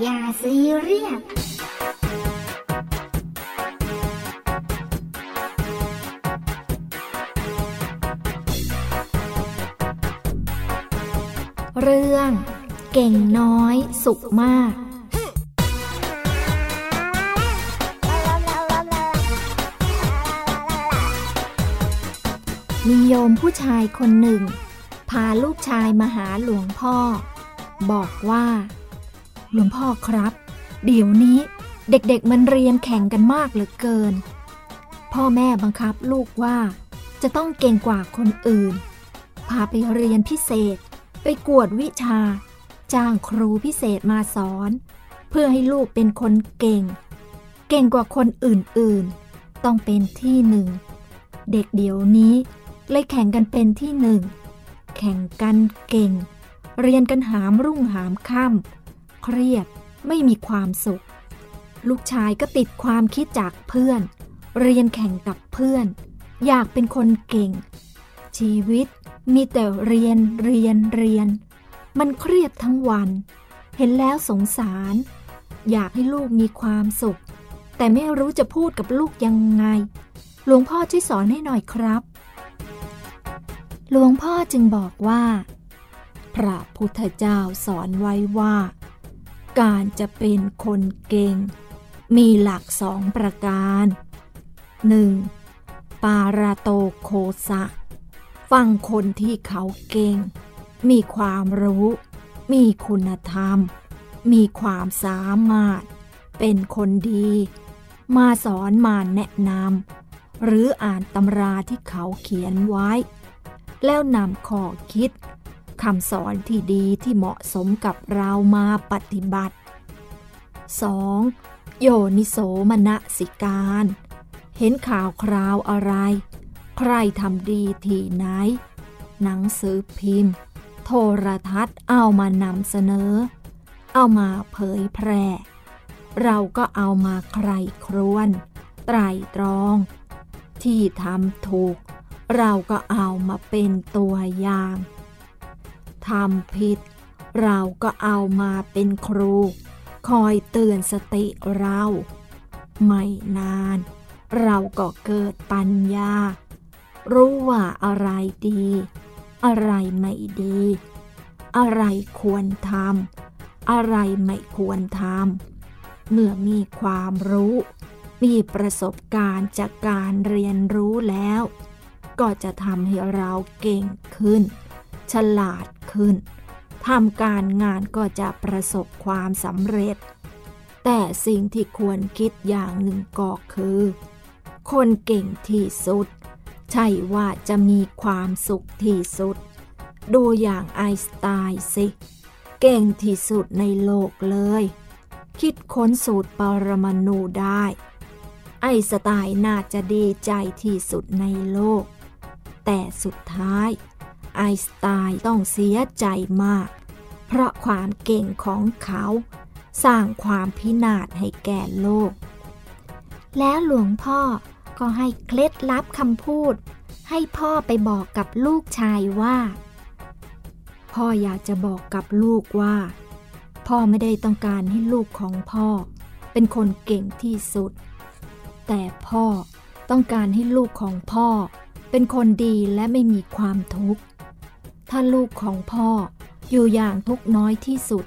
อย่าซีเรียสเรื่อง เก่งน้อยสุขมากมีโยมผู้ชายคนหนึ่ง พาลูกชายมาหาหลวงพ่อ บอกว่า หลวงพ่อครับ เดี๋ยวนี้เด็กๆมันเรียนแข่งกันมากเหลือเกิน พ่อแม่บังคับลูกว่าจะต้องเก่งกว่าคนอื่น พาไปเรียนพิเศษ ไปกวดวิชา จ้างครูพิเศษมาสอน เพื่อให้ลูกเป็นคนเก่ง เก่งกว่าคนอื่นๆ ต้องเป็นที่หนึ่ง เด็กเดี๋ยวนี้เลยแข่งกันเป็นที่หนึ่ง แข่งกันเก่ง เรียนกันหามรุ่งหามค่ำ เครียด ไม่มีความสุข ลูกชายก็ติดความคิดจากเพื่อน เรียนแข่งกับเพื่อน อยากเป็นคนเก่ง ชีวิตมีแต่เรียนเรียนเรียน มันเครียดทั้งวัน เห็นแล้วสงสาร อยากให้ลูกมีความสุข แต่ไม่รู้จะพูดกับลูกยังไง หลวงพ่อช่วยสอนให้หน่อยครับ หลวงพ่อจึงบอกว่า พระพุทธเจ้าสอนไว้ว่า การจะเป็นคนเก่ง มีหลักสองประการ 1. ปาราโตโคสะ ฟังคนที่เขาเก่ง มีความรู้ มีคุณธรรม มีความสามารถ เป็นคนดี มาสอนมาแนะนำหรืออ่านตำราที่เขาเขียนไว้ แล้วนำข้อคิด คำสอนที่ดีที่เหมาะสมกับเรามาปฏิบัติ 2. โยนิโสมนสิการ เห็นข่าวคราวอะไร ใครทำดีที่ไหน หนังสือพิมพ์ โทรทัศน์เอามานำเสนอ เอามาเผยแพร่ เราก็เอามาใครครวน ไตรตรอง ที่ทำถูก เราก็เอามาเป็นตัวอย่าง ทำผิด เราก็เอามาเป็นครู คอยเตือนสติเรา ไม่นาน เราก็เกิดปัญญา รู้ว่าอะไรดี อะไรไม่ดี อะไรควรทำอะไรไม่ควรทำเมื่อมีความรู้ มีประสบการณ์จากการเรียนรู้แล้ว ก็จะทำให้เราเก่งขึ้น ฉลาดขึ้นทำการงานก็จะประสบความสำเร็จ แต่สิ่งที่ควรคิดอย่างหนึ่งก็คือ คนเก่งที่สุด ใช่ว่าจะมีความสุขที่สุด ดูอย่างไอสไตน์สิ เก่งที่สุดในโลกเลย คิดค้นสูตรปรมาณูได้ ไอสไตน์น่าจะดีใจที่สุดในโลก แต่สุดท้าย ไอสไตน์ต้องเสียใจมาก เพราะความเก่งของเขา สร้างความพินาศให้แก่โลก แล้วหลวงพ่อก็ให้เคล็ดลับคำพูด ให้พ่อไปบอกกับลูกชายว่า พ่ออยากจะบอกกับลูกว่า พ่อไม่ได้ต้องการให้ลูกของพ่อ เป็นคนเก่งที่สุด แต่พ่อต้องการให้ลูกของพ่อ เป็นคนดีและไม่มีความทุกข์ ถ้าลูกของพ่ออยู่อย่างทุกน้อยที่สุด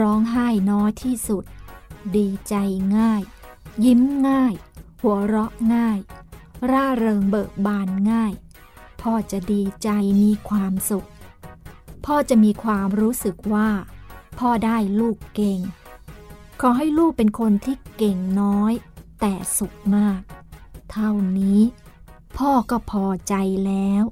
ร้องไห้น้อยที่สุด ดีใจง่าย ยิ้มง่าย หัวเราะง่าย ร่าเริงเบิกบานง่าย พ่อจะดีใจมีความสุข พ่อจะมีความรู้สึกว่า พ่อได้ลูกเก่ง ขอให้ลูกเป็นคนที่เก่งน้อย แต่สุขมาก เท่านี้ พ่อก็พอใจแล้ว